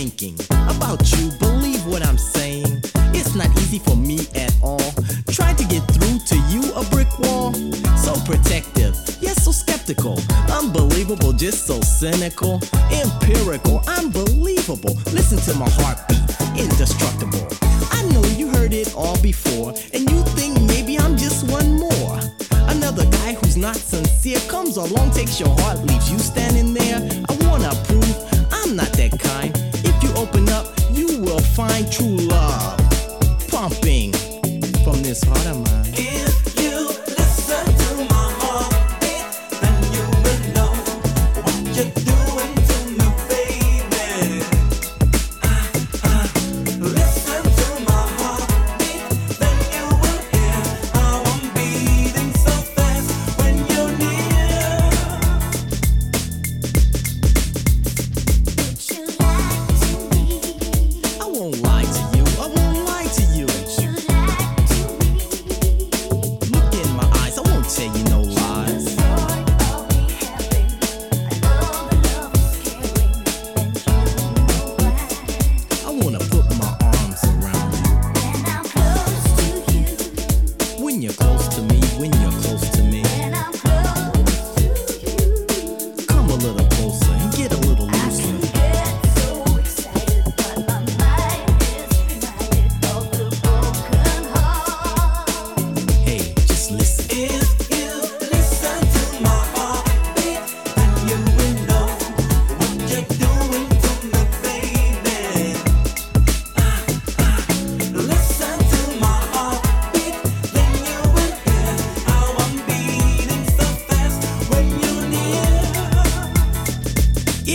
thinking about you. Believe what I'm saying. It's not easy for me at all. Trying to get through to you, a brick wall. So protective, yes, so skeptical. Unbelievable, just so cynical. Empirical, unbelievable. Listen to my heartbeat, indestructible. I know you heard it all before, and you think maybe I'm just one more. Another guy who's not sincere comes along, takes your heart, leaves you standing there. I wanna prove I'm not that kind.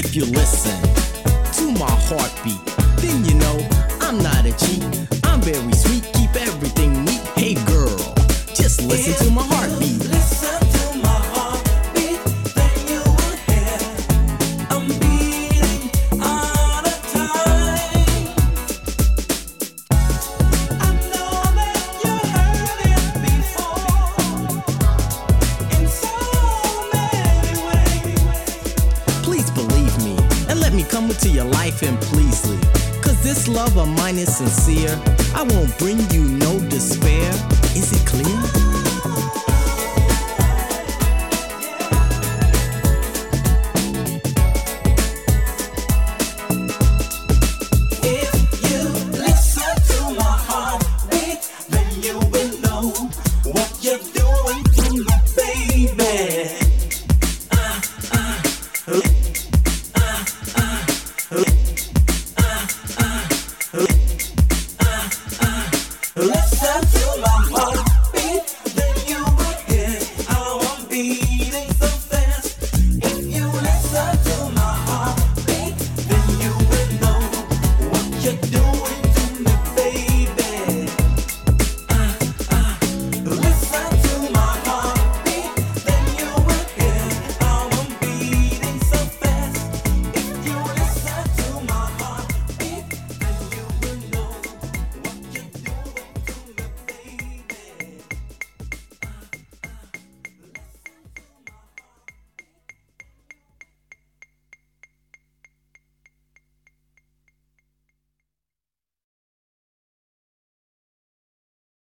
If you listen to my heartbeat, then you know I'm not a cheat. I'm very sweet, keep everything neat. Hey girl, just listen to my heartbeat. Me come into your life and pleasely. Cause this love of mine is sincere. I won't bring you no despair. Is it clear? If Listen to my